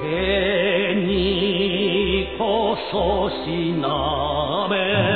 手にこそしなべ。